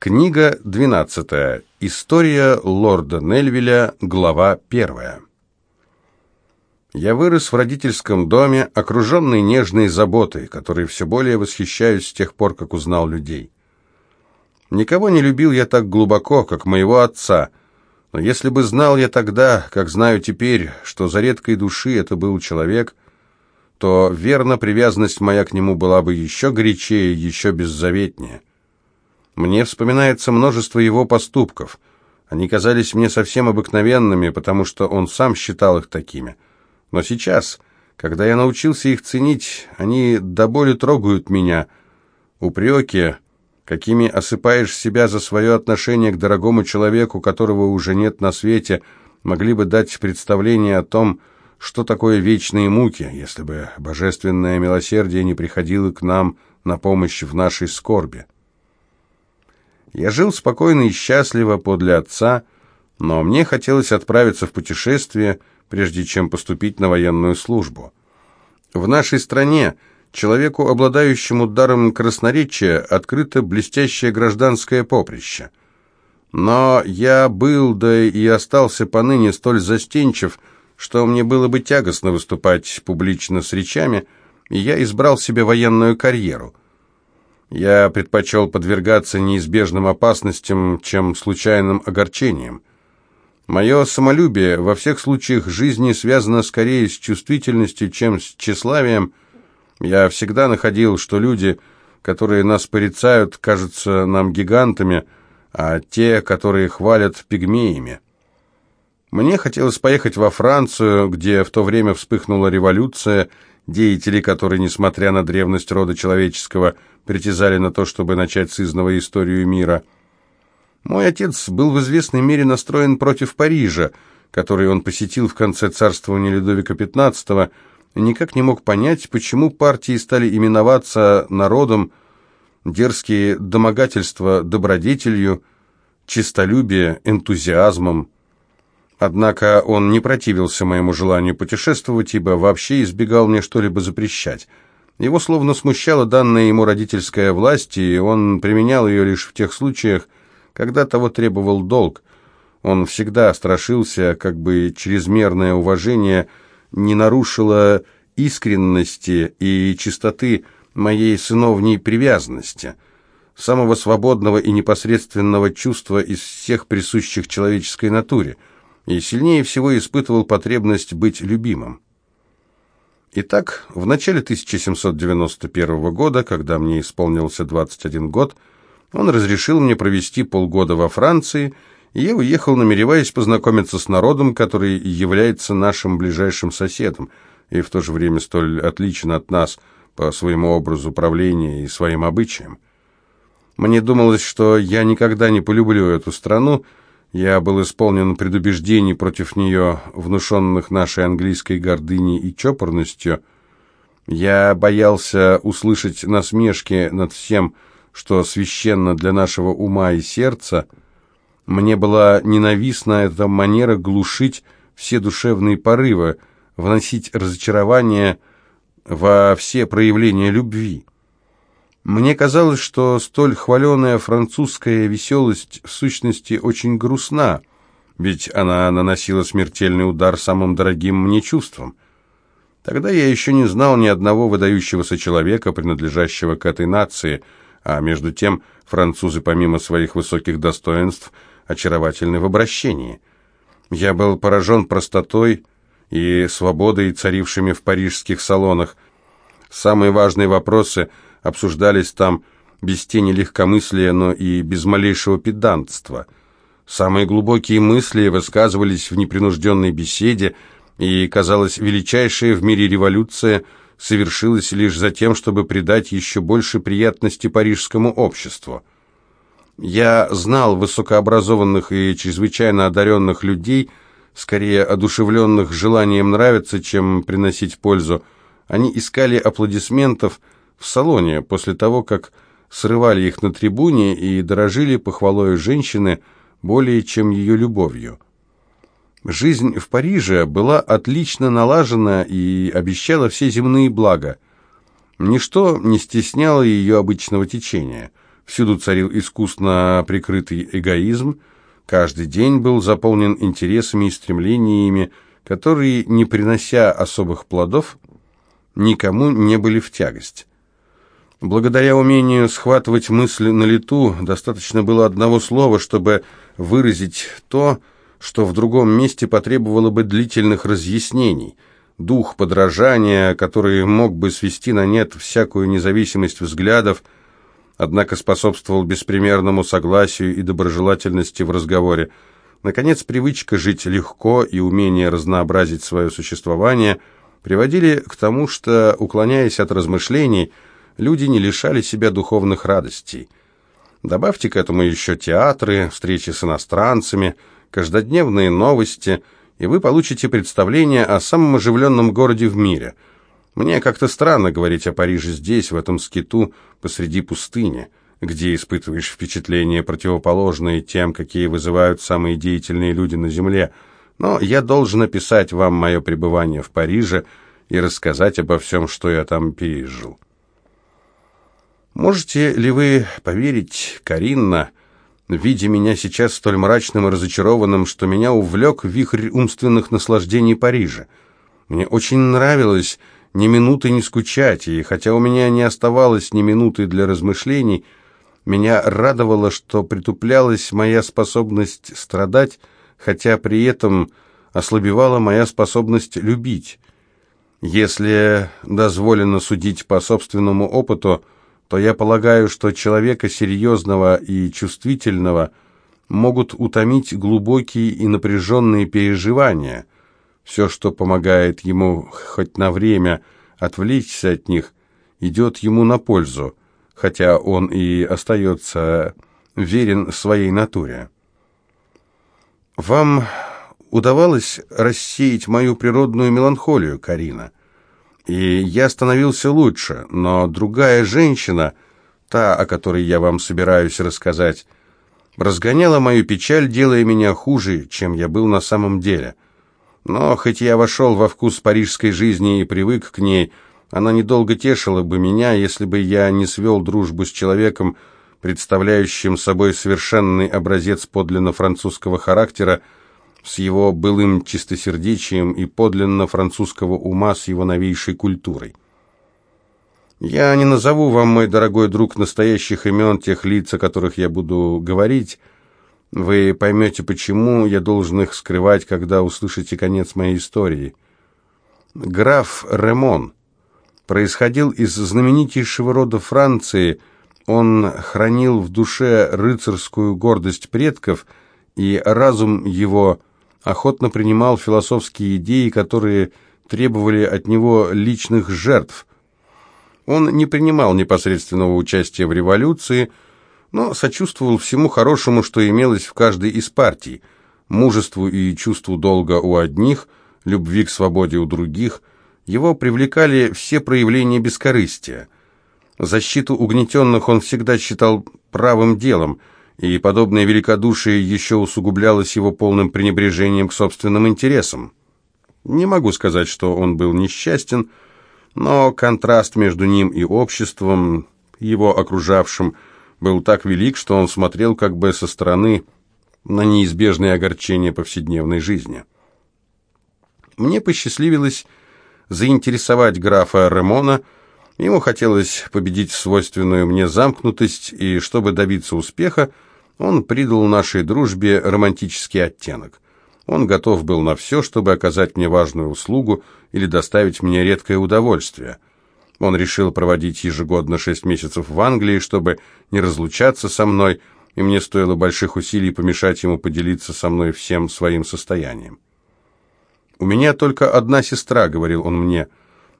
Книга 12. История лорда Нельвиля, глава 1. Я вырос в родительском доме, окруженный нежной заботой, которой все более восхищаюсь с тех пор, как узнал людей. Никого не любил я так глубоко, как моего отца, но если бы знал я тогда, как знаю теперь, что за редкой души это был человек, то, верно, привязанность моя к нему была бы еще горячее, еще беззаветнее. Мне вспоминается множество его поступков. Они казались мне совсем обыкновенными, потому что он сам считал их такими. Но сейчас, когда я научился их ценить, они до боли трогают меня. Упреки, какими осыпаешь себя за свое отношение к дорогому человеку, которого уже нет на свете, могли бы дать представление о том, что такое вечные муки, если бы божественное милосердие не приходило к нам на помощь в нашей скорби. Я жил спокойно и счастливо подле отца, но мне хотелось отправиться в путешествие, прежде чем поступить на военную службу. В нашей стране человеку, обладающему даром красноречия, открыто блестящее гражданское поприще. Но я был, да и остался поныне столь застенчив, что мне было бы тягостно выступать публично с речами, и я избрал себе военную карьеру – я предпочел подвергаться неизбежным опасностям, чем случайным огорчениям. Мое самолюбие во всех случаях жизни связано скорее с чувствительностью, чем с тщеславием. Я всегда находил, что люди, которые нас порицают, кажутся нам гигантами, а те, которые хвалят, пигмеями. Мне хотелось поехать во Францию, где в то время вспыхнула революция, деятели которой, несмотря на древность рода человеческого, притязали на то, чтобы начать с изного историю мира. Мой отец был в известной мере настроен против Парижа, который он посетил в конце царствования Людовика XV, и никак не мог понять, почему партии стали именоваться народом, дерзкие домогательства добродетелью, честолюбие энтузиазмом. Однако он не противился моему желанию путешествовать, ибо вообще избегал мне что-либо запрещать. Его словно смущала данная ему родительская власть, и он применял ее лишь в тех случаях, когда того требовал долг. Он всегда страшился, как бы чрезмерное уважение не нарушило искренности и чистоты моей сыновней привязанности, самого свободного и непосредственного чувства из всех присущих человеческой натуре, и сильнее всего испытывал потребность быть любимым. Итак, в начале 1791 года, когда мне исполнился 21 год, он разрешил мне провести полгода во Франции, и я уехал, намереваясь познакомиться с народом, который является нашим ближайшим соседом, и в то же время столь отличен от нас по своему образу правления и своим обычаям. Мне думалось, что я никогда не полюблю эту страну, я был исполнен предубеждений против нее, внушенных нашей английской гордыней и чопорностью. Я боялся услышать насмешки над всем, что священно для нашего ума и сердца. Мне была ненавистна эта манера глушить все душевные порывы, вносить разочарование во все проявления любви. Мне казалось, что столь хваленая французская веселость в сущности очень грустна, ведь она наносила смертельный удар самым дорогим мне чувствам. Тогда я еще не знал ни одного выдающегося человека, принадлежащего к этой нации, а между тем французы, помимо своих высоких достоинств, очаровательны в обращении. Я был поражен простотой и свободой, царившими в парижских салонах. Самые важные вопросы – обсуждались там без тени легкомыслия, но и без малейшего педантства. Самые глубокие мысли высказывались в непринужденной беседе, и, казалось, величайшая в мире революция совершилась лишь за тем, чтобы придать еще больше приятности парижскому обществу. Я знал высокообразованных и чрезвычайно одаренных людей, скорее одушевленных желанием нравиться, чем приносить пользу. Они искали аплодисментов, в салоне после того, как срывали их на трибуне и дорожили похвалой женщины более чем ее любовью. Жизнь в Париже была отлично налажена и обещала все земные блага. Ничто не стесняло ее обычного течения. Всюду царил искусно прикрытый эгоизм, каждый день был заполнен интересами и стремлениями, которые, не принося особых плодов, никому не были в тягость. Благодаря умению схватывать мысли на лету, достаточно было одного слова, чтобы выразить то, что в другом месте потребовало бы длительных разъяснений. Дух подражания, который мог бы свести на нет всякую независимость взглядов, однако способствовал беспримерному согласию и доброжелательности в разговоре. Наконец, привычка жить легко и умение разнообразить свое существование приводили к тому, что, уклоняясь от размышлений, люди не лишали себя духовных радостей. Добавьте к этому еще театры, встречи с иностранцами, каждодневные новости, и вы получите представление о самом оживленном городе в мире – мне как-то странно говорить о Париже здесь, в этом скиту, посреди пустыни, где испытываешь впечатления, противоположные тем, какие вызывают самые деятельные люди на Земле. Но я должен описать вам мое пребывание в Париже и рассказать обо всем, что я там пережил. Можете ли вы поверить, Каринна, видя меня сейчас столь мрачным и разочарованным, что меня увлек вихрь умственных наслаждений Парижа? Мне очень нравилось ни минуты не скучать, и хотя у меня не оставалось ни минуты для размышлений, меня радовало, что притуплялась моя способность страдать, хотя при этом ослабевала моя способность любить. Если дозволено судить по собственному опыту, то я полагаю, что человека серьезного и чувствительного могут утомить глубокие и напряженные переживания – все, что помогает ему хоть на время отвлечься от них, идет ему на пользу, хотя он и остается верен своей натуре. Вам удавалось рассеять мою природную меланхолию, Карина, и я становился лучше, но другая женщина, та, о которой я вам собираюсь рассказать, разгоняла мою печаль, делая меня хуже, чем я был на самом деле – но хоть я вошел во вкус парижской жизни и привык к ней, она недолго тешила бы меня, если бы я не свел дружбу с человеком, представляющим собой совершенный образец подлинно французского характера, с его былым чистосердечием и подлинно французского ума с его новейшей культурой. Я не назову вам, мой дорогой друг, настоящих имен тех лиц, о которых я буду говорить, вы поймете, почему я должен их скрывать, когда услышите конец моей истории. Граф Ремон происходил из знаменитейшего рода Франции. Он хранил в душе рыцарскую гордость предков, и разум его охотно принимал философские идеи, которые требовали от него личных жертв. Он не принимал непосредственного участия в революции, но сочувствовал всему хорошему, что имелось в каждой из партий, мужеству и чувству долга у одних, любви к свободе у других, его привлекали все проявления бескорыстия. Защиту угнетенных он всегда считал правым делом, и подобное великодушие еще усугублялось его полным пренебрежением к собственным интересам. Не могу сказать, что он был несчастен, но контраст между ним и обществом, его окружавшим, был так велик, что он смотрел как бы со стороны на неизбежные огорчения повседневной жизни. Мне посчастливилось заинтересовать графа Ремона, ему хотелось победить свойственную мне замкнутость, и чтобы добиться успеха, он придал нашей дружбе романтический оттенок. Он готов был на все, чтобы оказать мне важную услугу или доставить мне редкое удовольствие – он решил проводить ежегодно шесть месяцев в Англии, чтобы не разлучаться со мной, и мне стоило больших усилий помешать ему поделиться со мной всем своим состоянием. «У меня только одна сестра», — говорил он мне.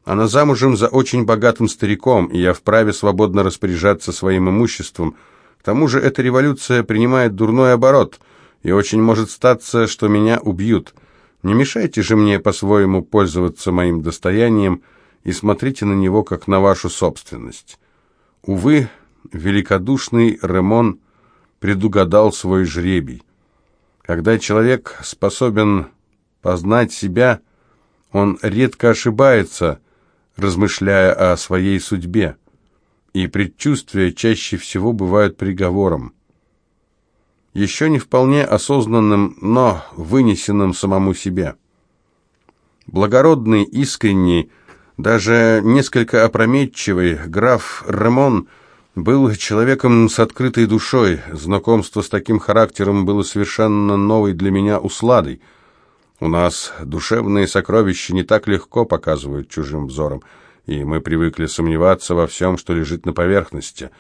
«Она замужем за очень богатым стариком, и я вправе свободно распоряжаться своим имуществом. К тому же эта революция принимает дурной оборот, и очень может статься, что меня убьют. Не мешайте же мне по-своему пользоваться моим достоянием», — и смотрите на него как на вашу собственность. Увы, великодушный Ремон предугадал свой жребий. Когда человек способен познать себя, он редко ошибается, размышляя о своей судьбе. И предчувствия чаще всего бывают приговором. Еще не вполне осознанным, но вынесенным самому себе. Благородный, искренний, даже несколько опрометчивый граф Ремон был человеком с открытой душой. Знакомство с таким характером было совершенно новой для меня усладой. У нас душевные сокровища не так легко показывают чужим взором, и мы привыкли сомневаться во всем, что лежит на поверхности.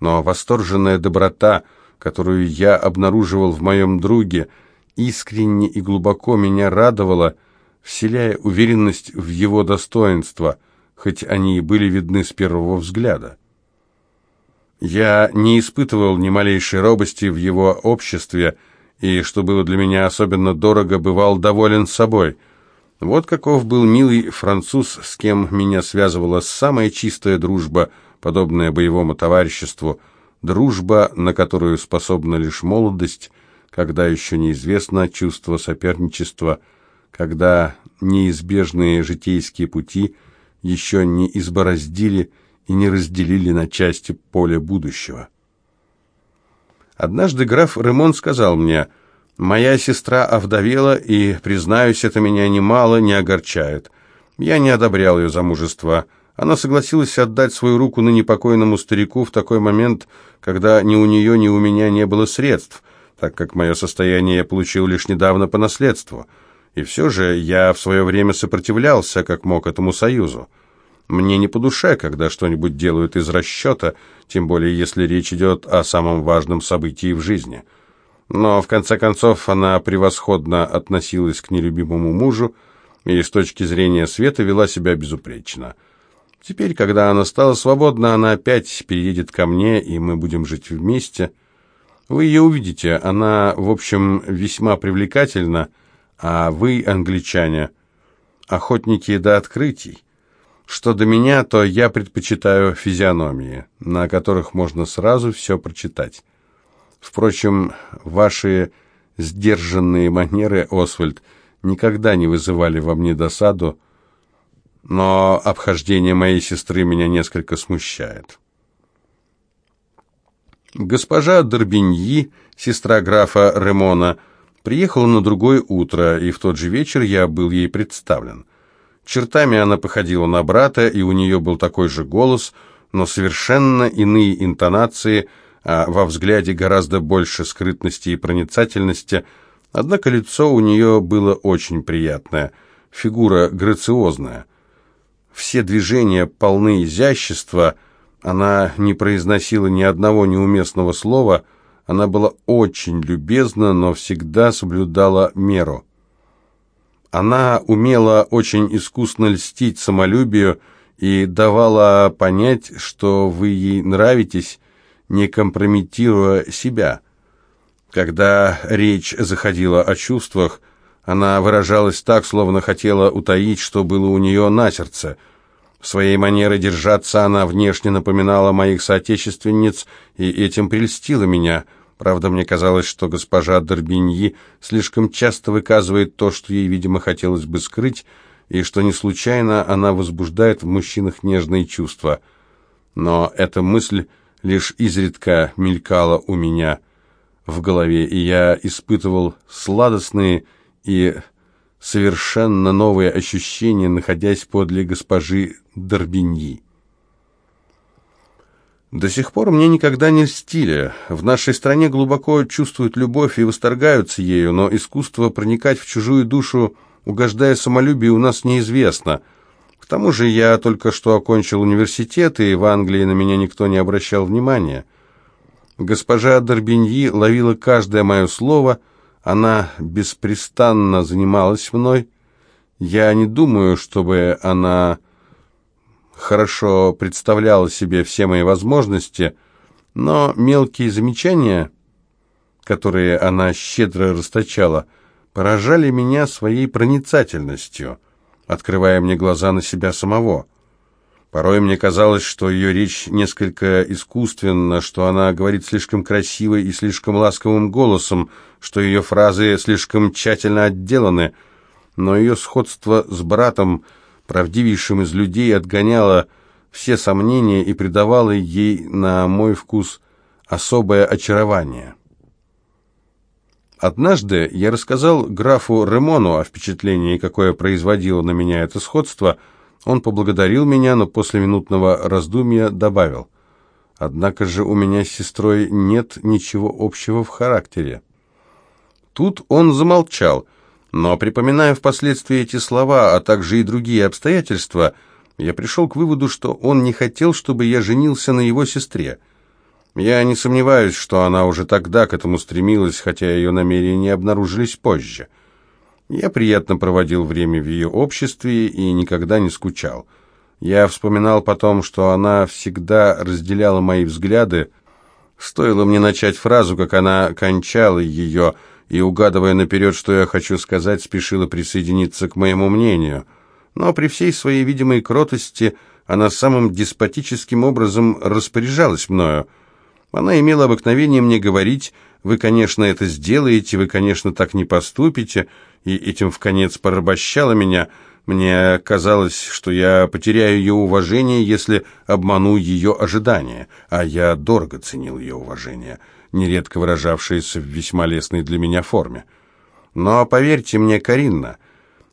Но восторженная доброта, которую я обнаруживал в моем друге, искренне и глубоко меня радовала, вселяя уверенность в его достоинства, хоть они и были видны с первого взгляда. Я не испытывал ни малейшей робости в его обществе, и, что было для меня особенно дорого, бывал доволен собой. Вот каков был милый француз, с кем меня связывала самая чистая дружба, подобная боевому товариществу, дружба, на которую способна лишь молодость, когда еще неизвестно чувство соперничества, когда неизбежные житейские пути еще не избороздили и не разделили на части поле будущего. Однажды граф Ремон сказал мне, «Моя сестра овдовела, и, признаюсь, это меня немало не огорчает. Я не одобрял ее замужество. Она согласилась отдать свою руку на непокойному старику в такой момент, когда ни у нее, ни у меня не было средств, так как мое состояние я получил лишь недавно по наследству. И все же я в свое время сопротивлялся, как мог, этому союзу. Мне не по душе, когда что-нибудь делают из расчета, тем более если речь идет о самом важном событии в жизни. Но, в конце концов, она превосходно относилась к нелюбимому мужу и с точки зрения света вела себя безупречно. Теперь, когда она стала свободна, она опять переедет ко мне, и мы будем жить вместе. Вы ее увидите, она, в общем, весьма привлекательна, а вы, англичане, охотники до открытий. Что до меня, то я предпочитаю физиономии, на которых можно сразу все прочитать. Впрочем, ваши сдержанные манеры, Освальд, никогда не вызывали во мне досаду, но обхождение моей сестры меня несколько смущает. Госпожа Дорбиньи, сестра графа Ремона, приехала на другое утро, и в тот же вечер я был ей представлен – Чертами она походила на брата, и у нее был такой же голос, но совершенно иные интонации, а во взгляде гораздо больше скрытности и проницательности. Однако лицо у нее было очень приятное, фигура грациозная. Все движения полны изящества, она не произносила ни одного неуместного слова, она была очень любезна, но всегда соблюдала меру. Она умела очень искусно льстить самолюбию и давала понять, что вы ей нравитесь, не компрометируя себя. Когда речь заходила о чувствах, она выражалась так, словно хотела утаить, что было у нее на сердце. Своей манере держаться она внешне напоминала моих соотечественниц и этим прельстила меня – Правда, мне казалось, что госпожа Дорбиньи слишком часто выказывает то, что ей, видимо, хотелось бы скрыть, и что не случайно она возбуждает в мужчинах нежные чувства. Но эта мысль лишь изредка мелькала у меня в голове, и я испытывал сладостные и совершенно новые ощущения, находясь подле госпожи Дорбиньи. До сих пор мне никогда не льстили. В нашей стране глубоко чувствуют любовь и восторгаются ею, но искусство проникать в чужую душу, угождая самолюбию, у нас неизвестно. К тому же я только что окончил университет, и в Англии на меня никто не обращал внимания. Госпожа Дорбиньи ловила каждое мое слово, она беспрестанно занималась мной. Я не думаю, чтобы она хорошо представляла себе все мои возможности, но мелкие замечания, которые она щедро расточала, поражали меня своей проницательностью, открывая мне глаза на себя самого. Порой мне казалось, что ее речь несколько искусственна, что она говорит слишком красиво и слишком ласковым голосом, что ее фразы слишком тщательно отделаны, но ее сходство с братом – правдивейшим из людей, отгоняла все сомнения и придавало ей, на мой вкус, особое очарование. Однажды я рассказал графу Ремону о впечатлении, какое производило на меня это сходство. Он поблагодарил меня, но после минутного раздумья добавил, «Однако же у меня с сестрой нет ничего общего в характере». Тут он замолчал, но, припоминая впоследствии эти слова, а также и другие обстоятельства, я пришел к выводу, что он не хотел, чтобы я женился на его сестре – я не сомневаюсь, что она уже тогда к этому стремилась, хотя ее намерения обнаружились позже. Я приятно проводил время в ее обществе и никогда не скучал. Я вспоминал потом, что она всегда разделяла мои взгляды. Стоило мне начать фразу, как она кончала ее, и, угадывая наперед, что я хочу сказать, спешила присоединиться к моему мнению. Но при всей своей видимой кротости она самым деспотическим образом распоряжалась мною, она имела обыкновение мне говорить, «Вы, конечно, это сделаете, вы, конечно, так не поступите», и этим в конец порабощала меня. Мне казалось, что я потеряю ее уважение, если обману ее ожидания, а я дорого ценил ее уважение, нередко выражавшееся в весьма лестной для меня форме. Но поверьте мне, Каринна,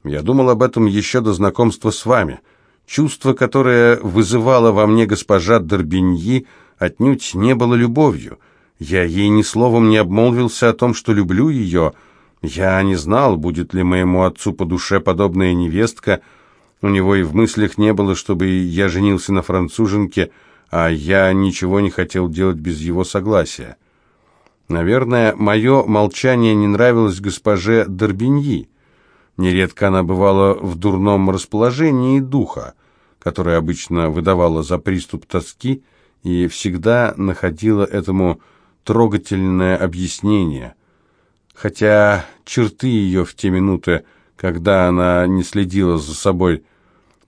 я думал об этом еще до знакомства с вами. Чувство, которое вызывало во мне госпожа Дорбиньи, — отнюдь не было любовью. Я ей ни словом не обмолвился о том, что люблю ее. Я не знал, будет ли моему отцу по душе подобная невестка. У него и в мыслях не было, чтобы я женился на француженке, а я ничего не хотел делать без его согласия. Наверное, мое молчание не нравилось госпоже Дорбиньи. Нередко она бывала в дурном расположении духа, которое обычно выдавала за приступ тоски, и всегда находила этому трогательное объяснение. Хотя черты ее в те минуты, когда она не следила за собой,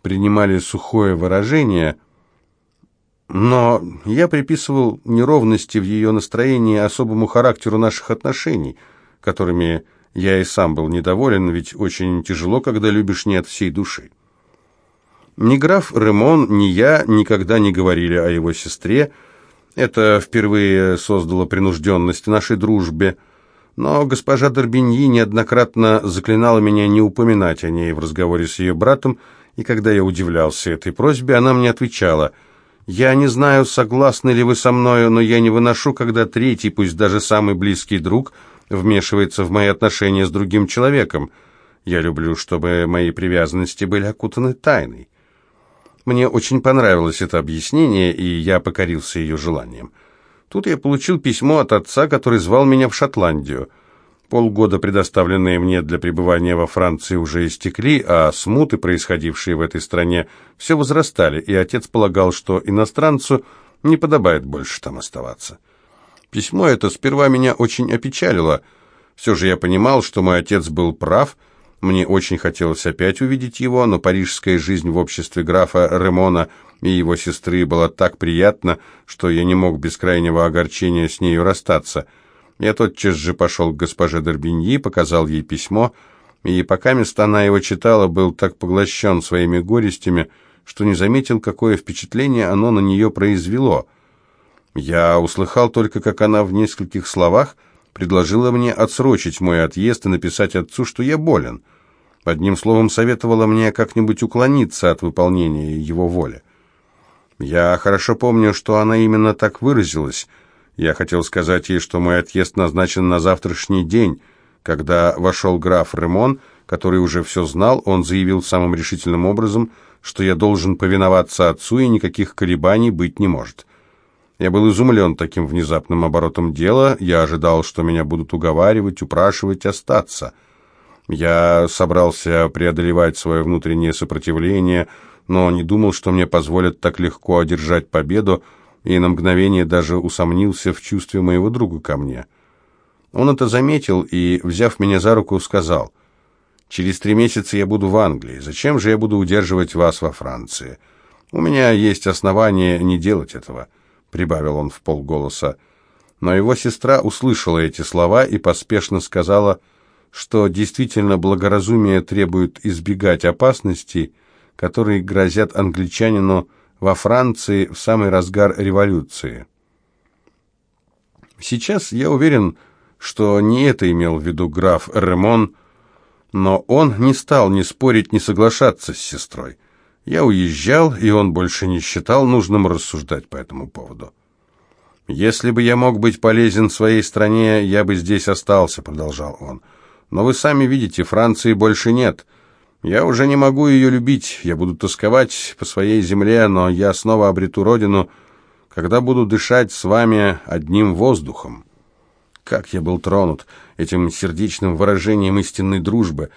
принимали сухое выражение, но я приписывал неровности в ее настроении особому характеру наших отношений, которыми я и сам был недоволен, ведь очень тяжело, когда любишь не от всей души. Ни граф Ремон, ни я никогда не говорили о его сестре. Это впервые создало принужденность нашей дружбе. Но госпожа Дорбиньи неоднократно заклинала меня не упоминать о ней в разговоре с ее братом, и когда я удивлялся этой просьбе, она мне отвечала, «Я не знаю, согласны ли вы со мною, но я не выношу, когда третий, пусть даже самый близкий друг, вмешивается в мои отношения с другим человеком. Я люблю, чтобы мои привязанности были окутаны тайной». Мне очень понравилось это объяснение, и я покорился ее желанием. Тут я получил письмо от отца, который звал меня в Шотландию. Полгода, предоставленные мне для пребывания во Франции, уже истекли, а смуты, происходившие в этой стране, все возрастали, и отец полагал, что иностранцу не подобает больше там оставаться. Письмо это сперва меня очень опечалило. Все же я понимал, что мой отец был прав – мне очень хотелось опять увидеть его, но парижская жизнь в обществе графа Ремона и его сестры была так приятна, что я не мог без крайнего огорчения с нею расстаться. Я тотчас же пошел к госпоже Дорбиньи, показал ей письмо, и пока места она его читала, был так поглощен своими горестями, что не заметил, какое впечатление оно на нее произвело. Я услыхал только, как она в нескольких словах предложила мне отсрочить мой отъезд и написать отцу, что я болен — Одним словом, советовала мне как-нибудь уклониться от выполнения его воли. Я хорошо помню, что она именно так выразилась. Я хотел сказать ей, что мой отъезд назначен на завтрашний день. Когда вошел граф Ремон, который уже все знал, он заявил самым решительным образом, что я должен повиноваться отцу и никаких колебаний быть не может. Я был изумлен таким внезапным оборотом дела, я ожидал, что меня будут уговаривать, упрашивать остаться – я собрался преодолевать свое внутреннее сопротивление, но не думал, что мне позволят так легко одержать победу, и на мгновение даже усомнился в чувстве моего друга ко мне. Он это заметил и, взяв меня за руку, сказал, «Через три месяца я буду в Англии. Зачем же я буду удерживать вас во Франции? У меня есть основания не делать этого», — прибавил он в полголоса. Но его сестра услышала эти слова и поспешно сказала, — что действительно благоразумие требует избегать опасностей, которые грозят англичанину во Франции в самый разгар революции. Сейчас я уверен, что не это имел в виду граф Ремон, но он не стал ни спорить, ни соглашаться с сестрой. Я уезжал, и он больше не считал нужным рассуждать по этому поводу. «Если бы я мог быть полезен своей стране, я бы здесь остался», — продолжал он. «Но вы сами видите, Франции больше нет. Я уже не могу ее любить, я буду тосковать по своей земле, но я снова обрету родину, когда буду дышать с вами одним воздухом». Как я был тронут этим сердечным выражением истинной дружбы,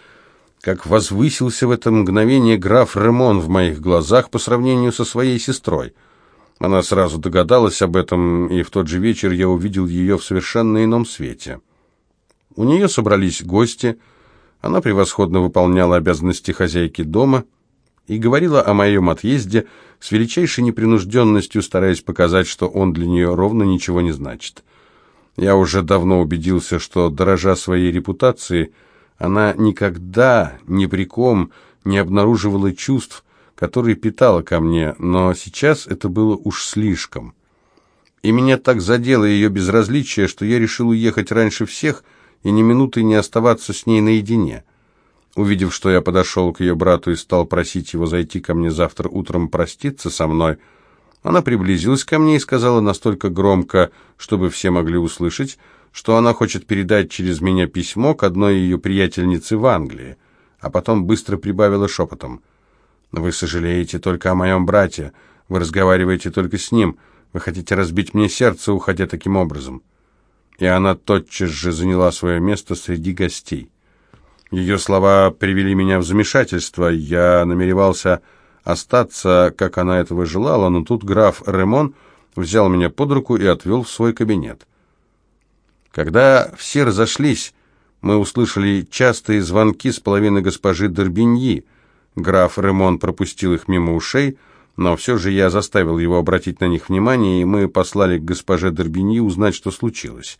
как возвысился в это мгновение граф Ремон в моих глазах по сравнению со своей сестрой. Она сразу догадалась об этом, и в тот же вечер я увидел ее в совершенно ином свете. У нее собрались гости, она превосходно выполняла обязанности хозяйки дома и говорила о моем отъезде с величайшей непринужденностью, стараясь показать, что он для нее ровно ничего не значит. Я уже давно убедился, что, дорожа своей репутацией, она никогда ни при ком не обнаруживала чувств, который питала ко мне, но сейчас это было уж слишком. И меня так задело ее безразличие, что я решил уехать раньше всех и ни минуты не оставаться с ней наедине. Увидев, что я подошел к ее брату и стал просить его зайти ко мне завтра утром проститься со мной, она приблизилась ко мне и сказала настолько громко, чтобы все могли услышать, что она хочет передать через меня письмо к одной ее приятельнице в Англии, а потом быстро прибавила шепотом – вы сожалеете только о моем брате. Вы разговариваете только с ним. Вы хотите разбить мне сердце, уходя таким образом». И она тотчас же заняла свое место среди гостей. Ее слова привели меня в замешательство. Я намеревался остаться, как она этого желала, но тут граф Ремон взял меня под руку и отвел в свой кабинет. Когда все разошлись, мы услышали частые звонки с половины госпожи Дорбиньи — Граф Ремон пропустил их мимо ушей, но все же я заставил его обратить на них внимание, и мы послали к госпоже Дорбиньи узнать, что случилось.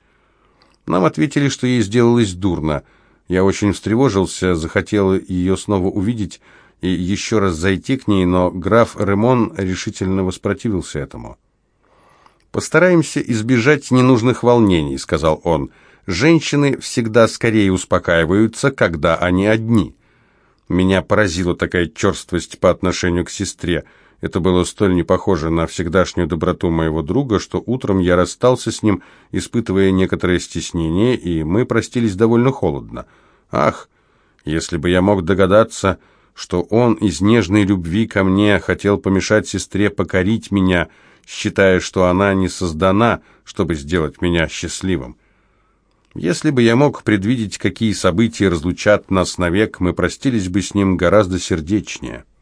Нам ответили, что ей сделалось дурно. Я очень встревожился, захотел ее снова увидеть и еще раз зайти к ней, но граф Ремон решительно воспротивился этому. «Постараемся избежать ненужных волнений», — сказал он. «Женщины всегда скорее успокаиваются, когда они одни». Меня поразила такая черствость по отношению к сестре. Это было столь не похоже на всегдашнюю доброту моего друга, что утром я расстался с ним, испытывая некоторое стеснение, и мы простились довольно холодно. Ах, если бы я мог догадаться, что он из нежной любви ко мне хотел помешать сестре покорить меня, считая, что она не создана, чтобы сделать меня счастливым. Если бы я мог предвидеть, какие события разлучат нас навек, мы простились бы с ним гораздо сердечнее.